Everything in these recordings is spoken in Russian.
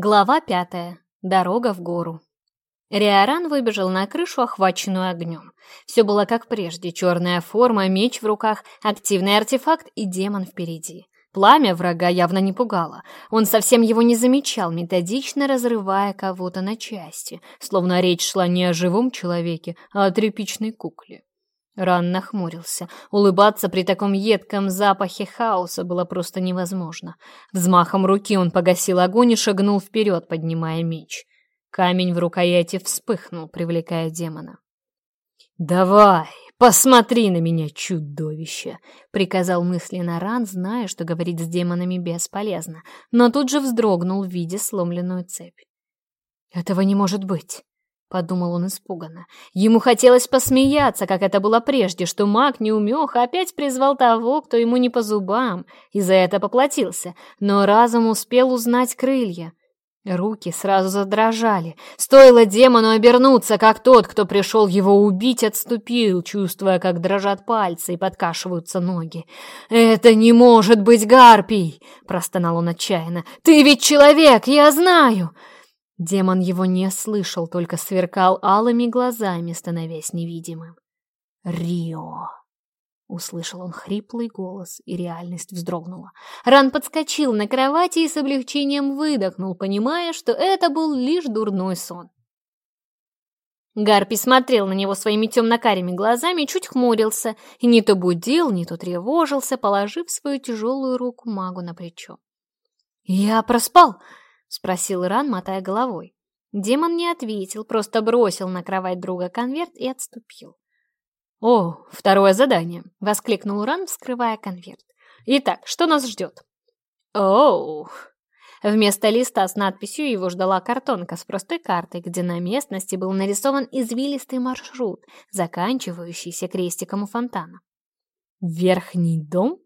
Глава пятая. Дорога в гору. Риоран выбежал на крышу, охваченную огнем. Все было как прежде. Черная форма, меч в руках, активный артефакт и демон впереди. Пламя врага явно не пугало. Он совсем его не замечал, методично разрывая кого-то на части, словно речь шла не о живом человеке, а о тряпичной кукле. Ран нахмурился. Улыбаться при таком едком запахе хаоса было просто невозможно. Взмахом руки он погасил огонь и шагнул вперед, поднимая меч. Камень в рукояти вспыхнул, привлекая демона. «Давай, посмотри на меня, чудовище!» — приказал мысленно Ран, зная, что говорить с демонами бесполезно, но тут же вздрогнул в виде сломленную цепь. «Этого не может быть!» подумал он испуганно. Ему хотелось посмеяться, как это было прежде, что маг неумеха опять призвал того, кто ему не по зубам, и за это поплатился. Но разум успел узнать крылья. Руки сразу задрожали. Стоило демону обернуться, как тот, кто пришел его убить, отступил, чувствуя, как дрожат пальцы и подкашиваются ноги. «Это не может быть Гарпий!» — простонал Демон его не слышал, только сверкал алыми глазами, становясь невидимым. «Рио!» — услышал он хриплый голос, и реальность вздрогнула. Ран подскочил на кровати и с облегчением выдохнул, понимая, что это был лишь дурной сон. Гарпи смотрел на него своими темно-карими глазами, чуть хмурился, и не то будил, не то тревожился, положив свою тяжелую руку магу на плечо. «Я проспал!» спросил Иран, мотая головой. Демон не ответил, просто бросил на кровать друга конверт и отступил. «О, второе задание!» — воскликнул Иран, вскрывая конверт. «Итак, что нас ждет?» «Оу!» Вместо листа с надписью его ждала картонка с простой картой, где на местности был нарисован извилистый маршрут, заканчивающийся крестиком у фонтана. «Верхний дом?»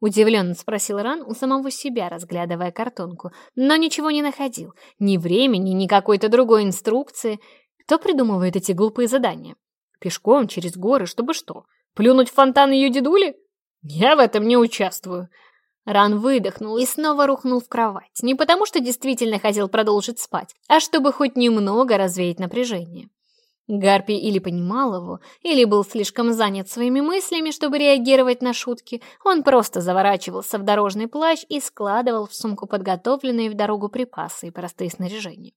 Удивленно спросил Ран у самого себя, разглядывая картонку. Но ничего не находил. Ни времени, ни какой-то другой инструкции. Кто придумывает эти глупые задания? Пешком, через горы, чтобы что? Плюнуть в фонтан ее дедули? Я в этом не участвую. Ран выдохнул и снова рухнул в кровать. Не потому, что действительно хотел продолжить спать, а чтобы хоть немного развеять напряжение. Гарпи или понимал его, или был слишком занят своими мыслями, чтобы реагировать на шутки. Он просто заворачивался в дорожный плащ и складывал в сумку подготовленные в дорогу припасы и простые снаряжения.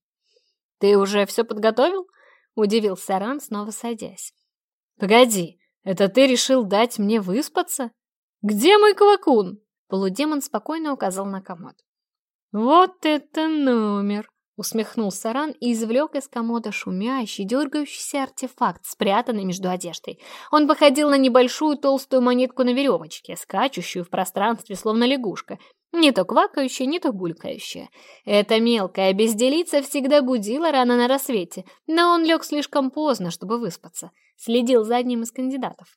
«Ты уже все подготовил?» — удивился Ран, снова садясь. «Погоди, это ты решил дать мне выспаться? Где мой квакун?» Полудемон спокойно указал на комод. «Вот это номер!» Усмехнулся Ран и извлек из комода шумящий, дергающийся артефакт, спрятанный между одеждой. Он походил на небольшую толстую монетку на веревочке, скачущую в пространстве, словно лягушка, не то квакающая, не то булькающая. Эта мелкая безделица всегда будила рано на рассвете, но он лег слишком поздно, чтобы выспаться. Следил за одним из кандидатов.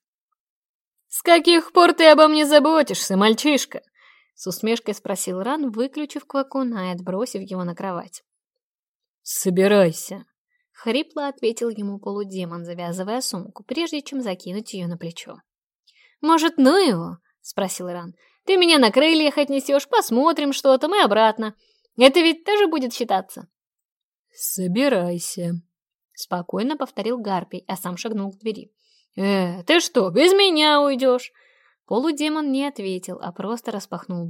«С каких пор ты обо мне заботишься, мальчишка?» С усмешкой спросил Ран, выключив квакуна и отбросив его на кровать. «Собирайся!» — хрипло ответил ему полудемон, завязывая сумку, прежде чем закинуть ее на плечо. «Может, ну его?» — спросил Иран. «Ты меня на крыльях отнесешь, посмотрим, что там, и обратно. Это ведь тоже будет считаться?» «Собирайся», — спокойно повторил Гарпий, а сам шагнул к двери. «Э, ты что, без меня уйдешь?» Полудемон не ответил, а просто распахнул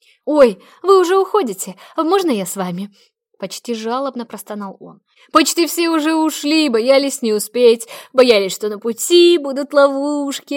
дверь прямо перед носом у нерешительного Лира, который никак не мог постучать. «Ой, вы уже уходите, можно я с вами?» Почти жалобно простонал он. «Почти все уже ушли, боялись не успеть, боялись, что на пути будут ловушки,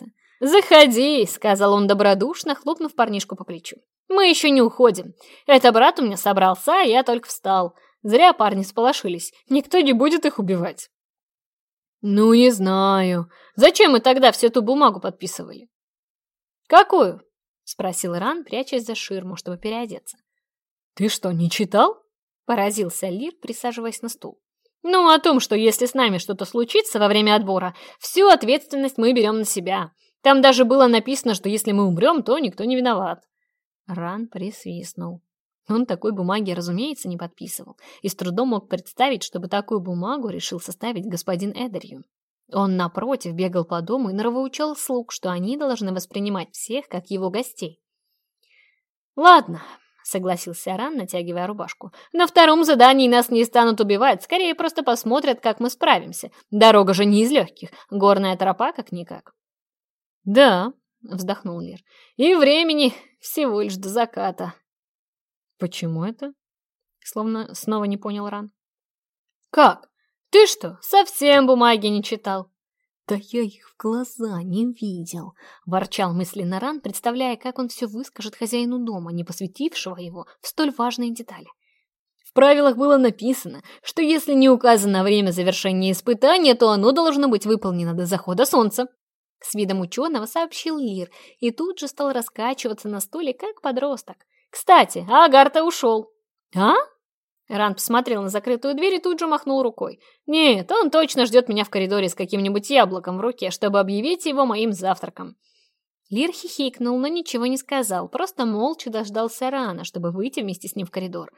а «Заходи», — сказал он добродушно, хлопнув парнишку по плечу. «Мы еще не уходим. Это брат у меня собрался, а я только встал. Зря парни сполошились. Никто не будет их убивать». «Ну, не знаю. Зачем мы тогда всю эту бумагу подписывали?» «Какую?» — спросил Ран, прячась за ширму, чтобы переодеться. «Ты что, не читал?» — поразился Лир, присаживаясь на стул. «Ну, о том, что если с нами что-то случится во время отбора, всю ответственность мы берем на себя». Там даже было написано, что если мы умрем, то никто не виноват. Ран присвистнул. Он такой бумаги, разумеется, не подписывал и с трудом мог представить, чтобы такую бумагу решил составить господин Эдерью. Он, напротив, бегал по дому и норовоучал слуг, что они должны воспринимать всех как его гостей. «Ладно», — согласился Ран, натягивая рубашку. «На втором задании нас не станут убивать, скорее просто посмотрят, как мы справимся. Дорога же не из легких, горная тропа как-никак». «Да», — вздохнул Лир, — «и времени всего лишь до заката». «Почему это?» — словно снова не понял Ран. «Как? Ты что, совсем бумаги не читал?» «Да я их в глаза не видел», — ворчал мысленно Ран, представляя, С видом ученого сообщил Лир и тут же стал раскачиваться на стуле, как подросток. «Кстати, Агарта ушел!» «А?» Ран посмотрел на закрытую дверь и тут же махнул рукой. «Нет, он точно ждет меня в коридоре с каким-нибудь яблоком в руке, чтобы объявить его моим завтраком». Лир хихикнул, но ничего не сказал, просто молча дождался Рана, чтобы выйти вместе с ним в коридор.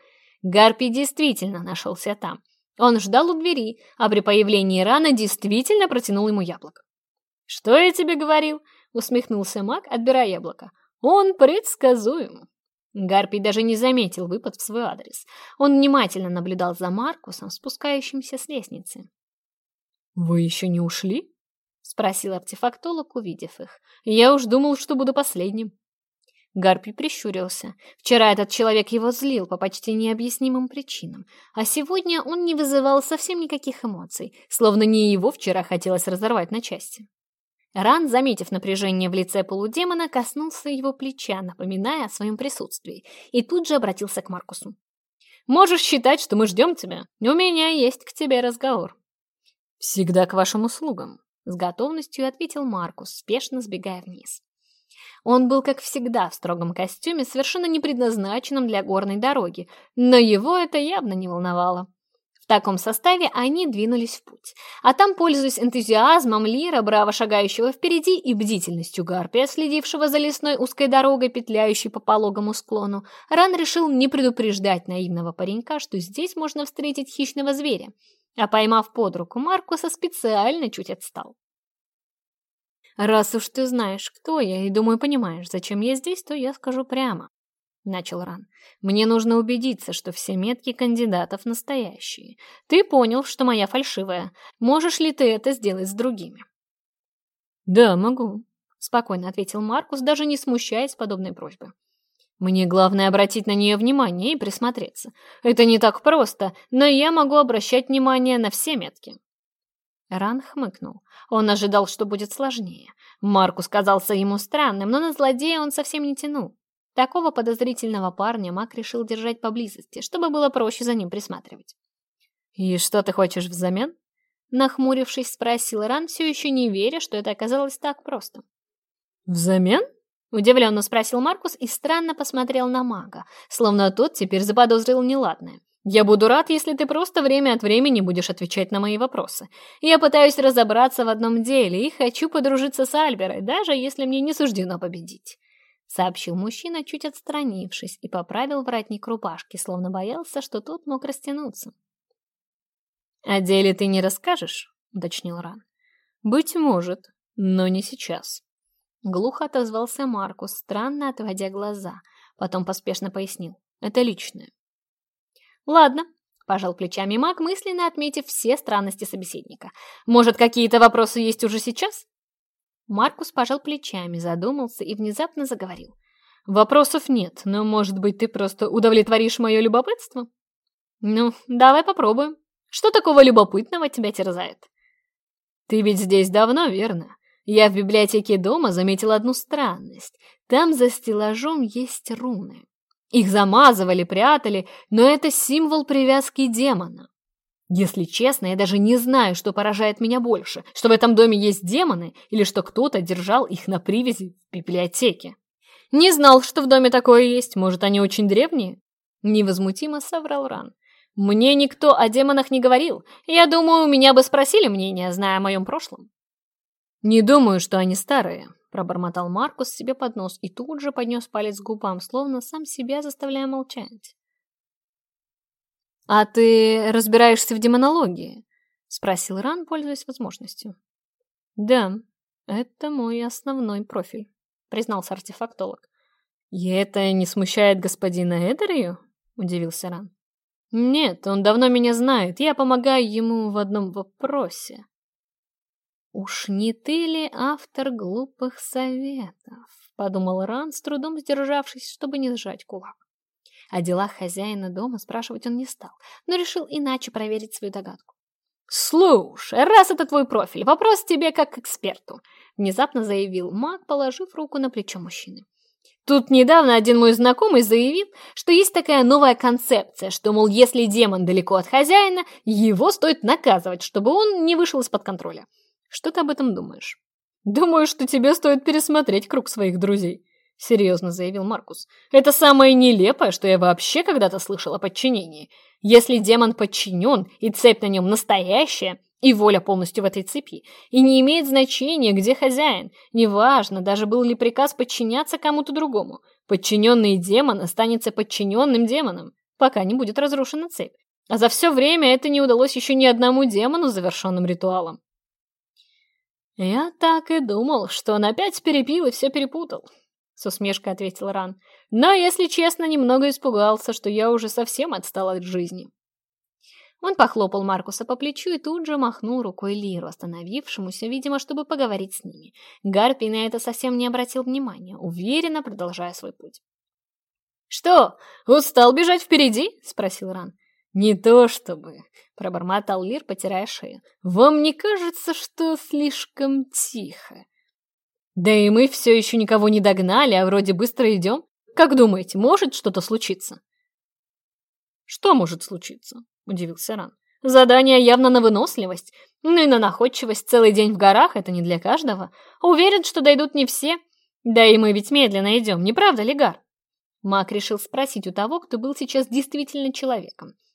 Гарпий действительно нашелся там. Он ждал у двери, а при появлении Рана действительно протянул ему яблоко. «Что я тебе говорил?» — усмехнулся маг, отбирая яблоко. «Он предсказуем». Гарпий даже не заметил выпад в свой адрес. Он внимательно наблюдал за Маркусом, спускающимся с лестницы. «Вы еще не ушли?» — спросил артефактолог, увидев их. «Я уж думал, что буду последним». Гарпий прищурился. Вчера этот человек его злил по почти необъяснимым причинам, а сегодня он не вызывал совсем никаких эмоций, словно не его вчера хотелось разорвать на части. Ран, заметив напряжение в лице полудемона, коснулся его плеча, напоминая о своем присутствии, и тут же обратился к Маркусу. «Можешь считать, что мы ждем тебя. У меня есть к тебе разговор». «Всегда к вашим услугам», — с готовностью ответил Маркус, спешно сбегая вниз. Он был, как всегда, в строгом костюме, совершенно не предназначенном для горной дороги, но его это явно не волновало. В таком составе они двинулись в путь. А там, пользуясь энтузиазмом Лира, браво шагающего впереди, и бдительностью Гарпия, следившего за лесной узкой дорогой, петляющей по пологому склону, Ран решил не предупреждать наивного паренька, что здесь можно встретить хищного зверя. А поймав под руку Маркуса, специально чуть отстал. «Раз уж ты знаешь, кто я, и, думаю, понимаешь, зачем я здесь, то я скажу прямо. — начал Ран. «Мне нужно убедиться, что все метки кандидатов настоящие. Ты понял, что моя фальшивая. Можешь ли ты это сделать с другими?» «Да, могу», — спокойно ответил Маркус, даже не смущаясь подобной просьбы. «Мне главное обратить на нее внимание и присмотреться. Это не так просто, но я могу обращать внимание на все метки». Ран хмыкнул. Он ожидал, что будет сложнее. Маркус казался ему странным, но на злодея он совсем не тянул. Такого подозрительного парня Мак решил держать поблизости, чтобы было проще за ним присматривать. «И что ты хочешь взамен?» Нахмурившись, спросил Ран, все еще не веря, что это оказалось так просто. «Взамен?» — удивленно спросил Маркус и странно посмотрел на мага, словно тот теперь заподозрил неладное. «Я буду рад, если ты просто время от времени будешь отвечать на мои вопросы. Я пытаюсь разобраться в одном деле и хочу подружиться с Альберой, даже если мне не суждено победить» сообщил мужчина, чуть отстранившись, и поправил воротник рубашки, словно боялся, что тот мог растянуться. «О деле ты не расскажешь?» — уточнил Ран. «Быть может, но не сейчас». Глухо отозвался Маркус, странно отводя глаза, потом поспешно пояснил. «Это личное». «Ладно», — пожал плечами маг, мысленно отметив все странности собеседника. «Может, какие-то вопросы есть уже сейчас?» Маркус пожал плечами, задумался и внезапно заговорил. «Вопросов нет, но, может быть, ты просто удовлетворишь мое любопытство?» «Ну, давай попробуем. Что такого любопытного тебя терзает?» «Ты ведь здесь давно, верно? Я в библиотеке дома заметил одну странность. Там за стеллажом есть руны. Их замазывали, прятали, но это символ привязки демона. Если честно, я даже не знаю, что поражает меня больше, что в этом доме есть демоны или что кто-то держал их на привязи в библиотеке. Не знал, что в доме такое есть, может, они очень древние? Невозмутимо соврал Ран. Мне никто о демонах не говорил. Я думаю, меня бы спросили мнение, зная о моем прошлом. Не думаю, что они старые, пробормотал Маркус себе под нос и тут же поднес палец к губам, словно сам себя заставляя молчать. А ты разбираешься в демонологии? Спросил Ран, пользуясь возможностью. Да, это мой основной профиль, признался артефактолог. И это не смущает господина Эдерию? Удивился Ран. Нет, он давно меня знает, я помогаю ему в одном вопросе. «Уж не ты ли автор глупых советов?» — подумал Ран, с трудом сдержавшись, чтобы не сжать кулак. О делах хозяина дома, спрашивать он не стал, но решил иначе проверить свою догадку. «Слушай, раз это твой профиль, вопрос тебе как эксперту», — внезапно заявил маг, положив руку на плечо мужчины. Тут недавно один мой знакомый заявил, что есть такая новая концепция, что, мол, если демон далеко от хозяина, его стоит наказывать, чтобы он не вышел из-под контроля. Что ты об этом думаешь? Думаю, что тебе стоит пересмотреть круг своих друзей. Серьезно заявил Маркус. «Это самое нелепое, что я вообще когда-то слышал о подчинении. Если демон подчинен, и цепь на нем настоящая, и воля полностью в этой цепи, и не имеет значения, где хозяин, неважно, даже был ли приказ подчиняться кому-то другому, подчиненный демон останется подчиненным демоном, пока не будет разрушена цепь. А за все время это не удалось еще ни одному демону завершенным ритуалом. «Я так и думал, что он опять перепил и все перепутал», с усмешкой ответил Ран. «Но, если честно, немного испугался, что я уже совсем отстал от жизни. Он похлопал Маркуса по плечу и тут же махнул рукой Лиру, остановившемуся, видимо, чтобы поговорить с ними. Гарпий на это совсем не обратил внимания, уверенно продолжая свой путь. «Что, устал бежать впереди?» — спросил Ран. «Не то чтобы», — пробормотал Лир, потирая шею. «Вам не кажется, что слишком тихо?» «Да и мы все еще никого не догнали, а вроде быстро идем. Как думаете, может что-то случиться?» «Что может случиться?» удивился Ран. Задание явно на выносливость. Ну и на находчивость целый день в горах — это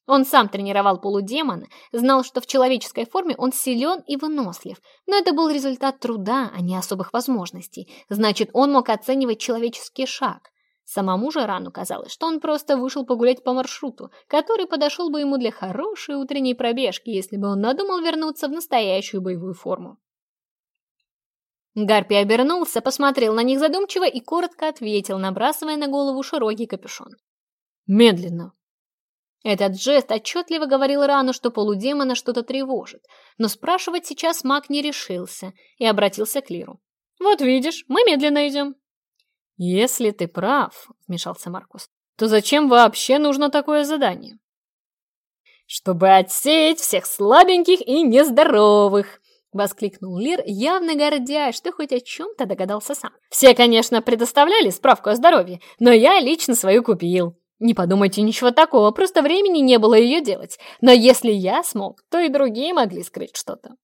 Он сам тренировал полудемона, знал, что в человеческой форме он силен и вынослив, но это был результат труда, а не особых возможностей. Значит, он мог оценивать человеческий шаг. Самому же рану казалось, что он просто вышел погулять по маршруту, который подошел бы ему для хорошей утренней пробежки, если бы он надумал вернуться в настоящую боевую форму. Гарпи обернулся, посмотрел на них задумчиво и коротко ответил, набрасывая на голову широкий капюшон. «Медленно, Этот жест отчетливо говорил Рану, что полудемона что-то тревожит, но спрашивать сейчас маг не решился и обратился к Лиру. «Вот видишь, мы медленно идем». «Если ты прав», — вмешался Маркус, «то зачем вообще нужно такое задание?» «Чтобы отсеять всех слабеньких и нездоровых», — воскликнул Лир, явно гордясь, что хоть о чем-то догадался сам. «Все, конечно, предоставляли справку о здоровье, Не подумайте ничего такого, просто времени не было ее делать. Но если я смог, то и другие могли скрыть что-то.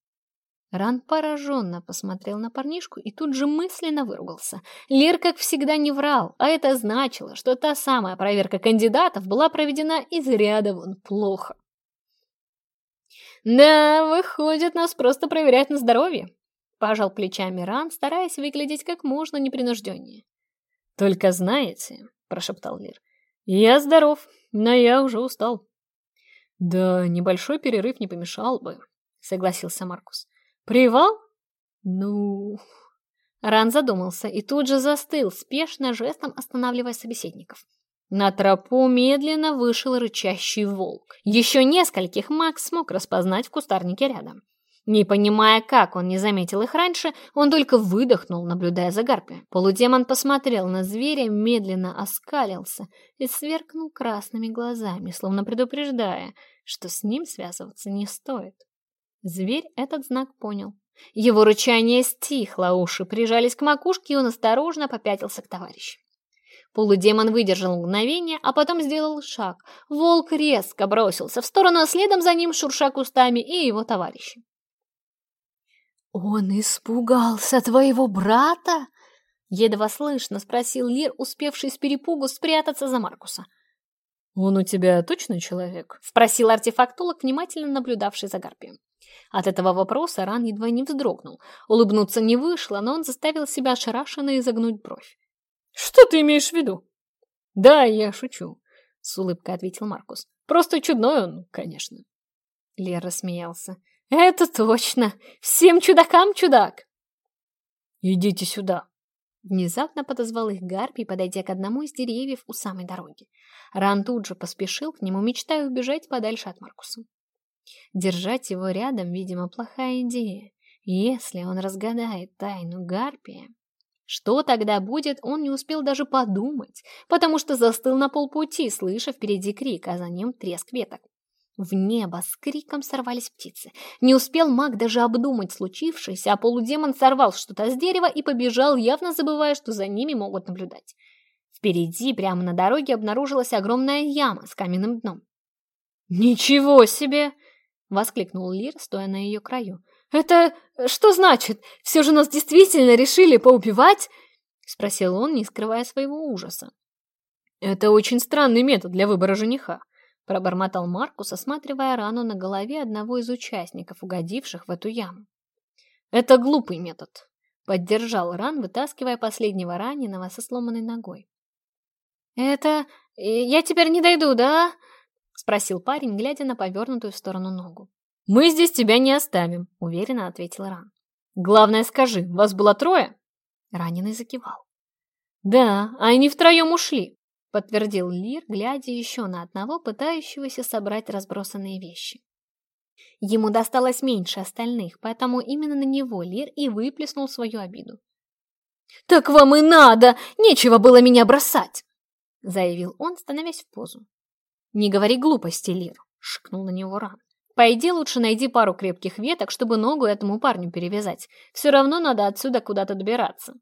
Ран пораженно посмотрел на парнишку и тут же мысленно выругался. Лир, как всегда, не врал, а это значило, что та самая проверка кандидатов была проведена из ряда вон плохо. «Да, выходит, нас просто проверять на здоровье», — пожал плечами Ран, стараясь выглядеть как можно непринужденнее. «Только знаете», — прошептал Лир, — «я здоров, но я уже устал». «Да, небольшой перерыв не помешал бы», — согласился Маркус. Привал? Ну... Ран задумался и тут же застыл, спешно жестом останавливая собеседников. На тропу медленно вышел рычащий волк. Еще нескольких Макс Не понимая, как он не заметил их раньше, он только выдохнул, наблюдая за гарпией. Полудемон посмотрел на зверя, медленно оскалился и сверкнул красными глазами, словно предупреждая, что с ним связываться не стоит. Зверь этот знак понял. Его рычание стихло, уши прижались к макушке, и он осторожно попятился к товарищу. Полудемон выдержал мгновение, а потом сделал шаг. Волк резко бросился в сторону, а следом за ним шурша кустами и его товарищи. «Он испугался твоего брата?» Едва слышно спросил Лир, успевший с перепугу спрятаться за Маркуса. «Он у тебя точно человек?» — спросил артефактолог, внимательно наблюдавший за Гарпием. От этого вопроса Ран едва не вздрогнул. Улыбнуться не вышло, но он заставил себя ошарашенно изогнуть бровь. «Что ты имеешь в виду?» «Да, я шучу», — с улыбкой ответил Маркус. «Просто чудной он, конечно». Лер рассмеялся. «Это точно! Всем чудакам чудак!» «Идите сюда!» Внезапно подозвал их Гарпий, подойдя к одному из деревьев у самой дороги. Ран тут же поспешил к нему, мечтая убежать подальше от Маркуса. Держать его рядом, видимо, плохая идея. Если он разгадает тайну Гарпия... Что тогда будет, он не успел даже подумать, потому что застыл на полпути, слыша впереди крик, а за ним треск веток. В небо с криком сорвались птицы. Не успел маг даже обдумать случившееся, а полудемон сорвал что-то с дерева и побежал, явно забывая, что за ними могут наблюдать. Впереди, прямо на дороге, обнаружилась огромная яма с каменным дном. «Ничего себе!» — воскликнул Лир, стоя на ее краю. «Это что значит? Все же нас действительно решили подтвердил Лир, глядя еще на одного, пытающегося собрать разбросанные вещи. Ему досталось меньше остальных, поэтому именно на него Лир и выплеснул свою обиду. «Так вам и надо! Нечего было меня бросать!» — заявил он, становясь в позу. «Не говори глупости, Лир!» — шикнул на него Ран. «Пойди лучше найди пару крепких веток, чтобы ногу этому парню перевязать. Все равно надо отсюда куда-то добираться».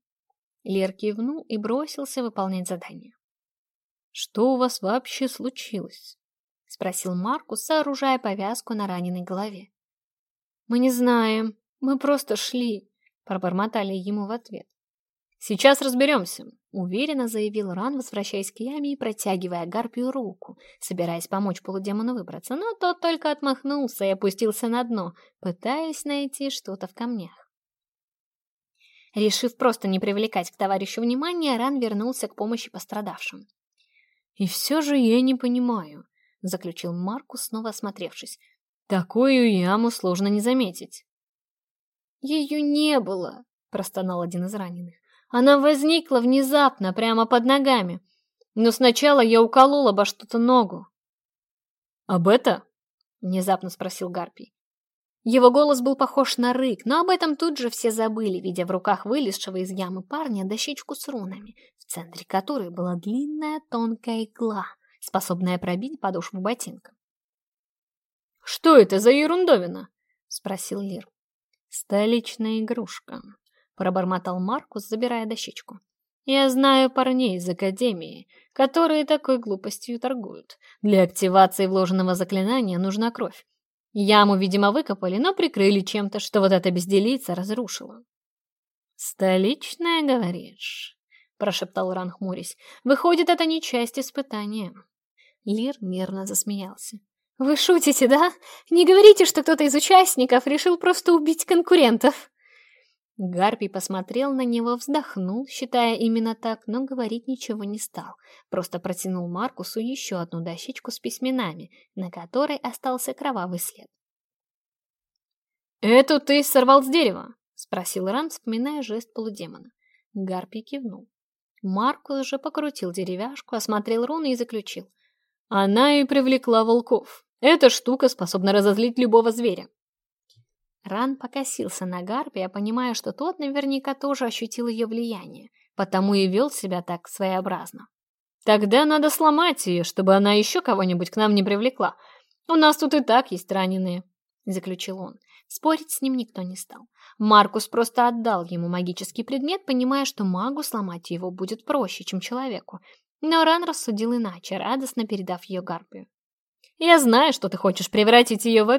Лир кивнул и бросился выполнять задание. «Что у вас вообще случилось?» — спросил Маркус, сооружая повязку на раненой голове. «Мы не знаем. Мы просто шли», — пробормотали ему в ответ. «Сейчас разберемся», — уверенно заявил Ран, возвращаясь к яме и протягивая Гарпию руку, собираясь помочь полудемону выбраться, но тот только отмахнулся и опустился на дно, пытаясь найти что-то в камнях. Решив просто не привлекать к товарищу внимания, Ран вернулся к помощи пострадавшим. «И все же я не понимаю», — заключил Маркус, снова осмотревшись. «Такую яму сложно не заметить». «Ее не было», — простонал один из раненых. Она возникла внезапно, прямо под ногами. Но сначала я уколол обо что-то ногу. «Об это?» — внезапно спросил Гарпий. Его голос был похож на рык, но об этом тут же все забыли, видя в руках вылезшего из ямы парня дощечку с рунами, в центре которой была длинная тонкая игла, способная пробить подошву ботинка. «Что это за ерундовина?» — спросил Лир. «Столичная игрушка», пробормотал Маркус, забирая дощечку. Я знаю парней из Академии, которые такой глупостью торгуют. Для активации вложенного заклинания нужна кровь. Яму, видимо, выкопали, но прикрыли чем-то, что вот эта безделица разрушила. «Столичная, говоришь?» — прошептал Ран, хмурясь. «Выходит, это не часть испытания». Лир нервно засмеялся. «Вы шутите, да? Не говорите, что кто-то из участников решил просто убить конкурентов!» Гарпий посмотрел на него, вздохнул, считая именно так, но говорить ничего не стал. Просто протянул Маркусу еще одну дощечку с письменами, на которой остался кровавый след. «Эту ты сорвал с дерева?» — спросил Ран, вспоминая жест полудемона. Гарпий кивнул. Маркус же покрутил деревяшку, осмотрел руны и заключил. «Она и привлекла волков. Эта штука способна разозлить любого зверя. Ран покосился на Гарпия, понимая, что тот наверняка тоже ощутил ее влияние, потому и вел себя так своеобразно. «Тогда надо сломать ее, чтобы она еще кого-нибудь к нам не привлекла. У нас тут и так есть раненые», — заключил он. Спорить с ним никто не стал. Маркус просто отдал ему магический предмет, понимая, что магу сломать его будет проще, чем человеку. Но Ран рассудил иначе, радостно передав ее Гарпию. «Я знаю, что ты хочешь превратить ее в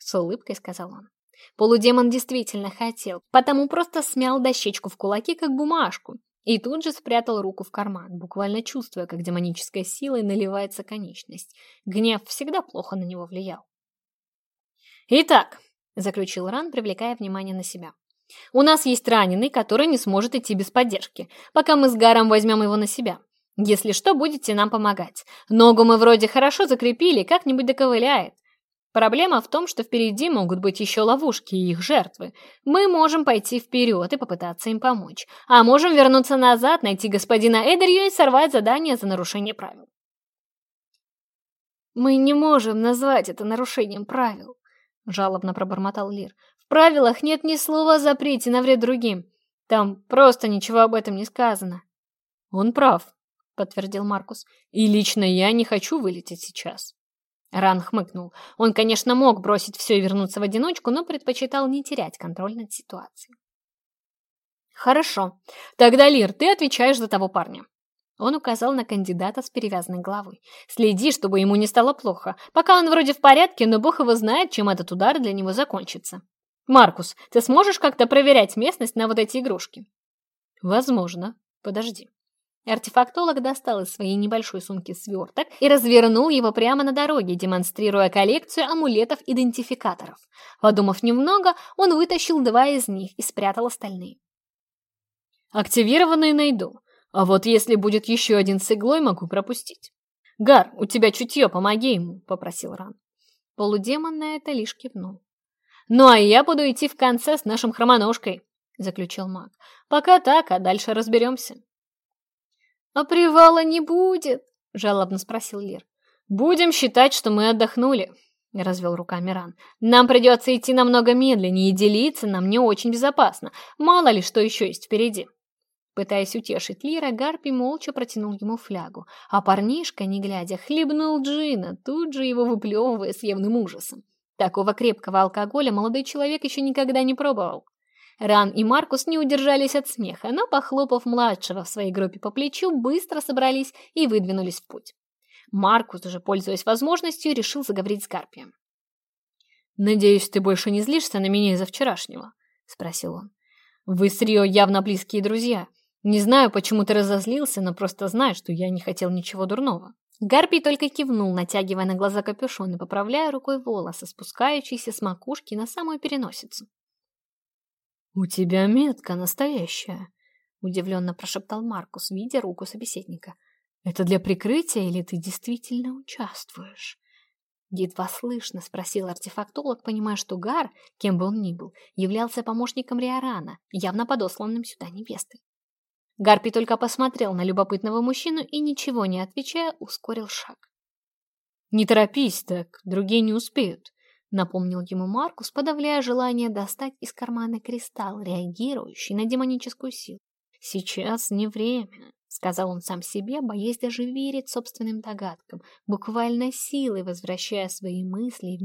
опилки», с улыбкой сказал он. Полудемон действительно хотел, потому просто смял дощечку в кулаки, как бумажку, и тут же спрятал руку в карман, буквально чувствуя, как демонической силой наливается конечность. Гнев всегда плохо на него влиял. «Итак», — заключил Ран, привлекая внимание на себя. «У нас есть раненый, который не сможет идти без поддержки, пока мы с Гаром возьмем его на себя. Если что, будете нам помогать. Ногу мы вроде хорошо закрепили, как-нибудь доковыляет. Проблема в том, что впереди могут быть еще ловушки и их жертвы. Мы можем пойти вперед и попытаться им помочь. А можем вернуться назад, найти господина Эдерью и сорвать задание за нарушение правил. «Мы не можем назвать это нарушением правил», — жалобно пробормотал Лир. «В правилах нет ни слова о запрете на вред другим. Там просто ничего об этом не сказано». «Он прав», — Ран хмыкнул. Он, конечно, мог бросить все и вернуться в одиночку, но предпочитал не терять контроль над ситуацией. «Хорошо. Тогда, Лир, ты отвечаешь за того парня». Он указал на кандидата с перевязанной головой. «Следи, чтобы ему не стало плохо. Пока он вроде в порядке, но бог его знает, чем этот удар для него закончится. Маркус, ты сможешь как-то проверять местность на вот эти игрушки?» «Возможно. Подожди». Артефактолог достал из своей небольшой сумки сверток и развернул его прямо на дороге, демонстрируя коллекцию амулетов-идентификаторов. Подумав немного, он вытащил два из них и спрятал остальные. «Активированные найду, а вот если будет еще один с иглой, могу пропустить. Гар, у тебя чутье, помоги ему», — попросил Ран. Полудемон на это лишь кивнул. «Ну а я буду идти в конце с нашим хромоножкой», — заключил маг. «Пока так, а дальше разберемся». «А привала не будет?» — жалобно спросил Лир. «Будем считать, что мы отдохнули», — развел руками Ран. «Нам придется идти намного медленнее, и делиться нам не очень безопасно. Мало ли, что еще есть впереди». Пытаясь утешить Лира, Гарпи молча протянул ему флягу, а парнишка, не глядя, хлебнул джина, тут же его выплевывая с явным ужасом. Такого крепкого алкоголя молодой человек еще никогда не пробовал. Ран и Маркус не удержались от смеха, но, похлопав младшего в своей группе по плечу, быстро собрались и выдвинулись в путь. Маркус, уже пользуясь возможностью, решил заговорить с Гарпием. «Надеюсь, ты больше не злишься на меня из-за вчерашнего?» — спросил он. «Вы с Рио явно близкие друзья. Не знаю, почему ты разозлился, но просто знаю, что я не хотел ничего дурного». Гарпий только кивнул, натягивая на глаза капюшон и поправляя рукой волосы, спускающиеся с макушки на самую переносицу.«У тебя метка настоящая», — удивленно прошептал Маркус, видя руку собеседника. «Это для прикрытия или ты действительно участвуешь?» Едва слышно спросил артефактолог, понимая, что Гар, кем бы он ни был, являлся помощником Риорана, явно подосланным сюда невестой. Гарпи только посмотрел на любопытного мужчину и, ничего не отвечая, ускорил шаг. «Не торопись так, другие не успеют», Напомнил ему Маркус, подавляя желание достать из кармана кристалл, реагирующий на демоническую силу. «Сейчас не время», — сказал он сам себе, боясь даже верить собственным догадкам, буквально силой возвращая свои мысли и